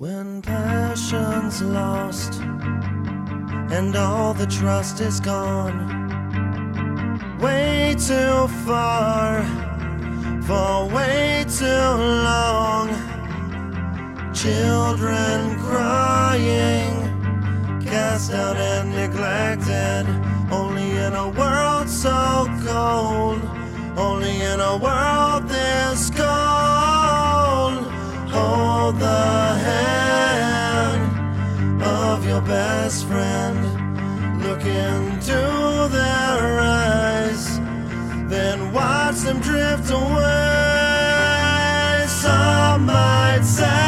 When passion's lost and all the trust is gone, way too far for way too long. Children crying, cast out and neglected, only in a world so cold, only in a world this cold. Best friend, look into their eyes, then watch them drift away. Some might say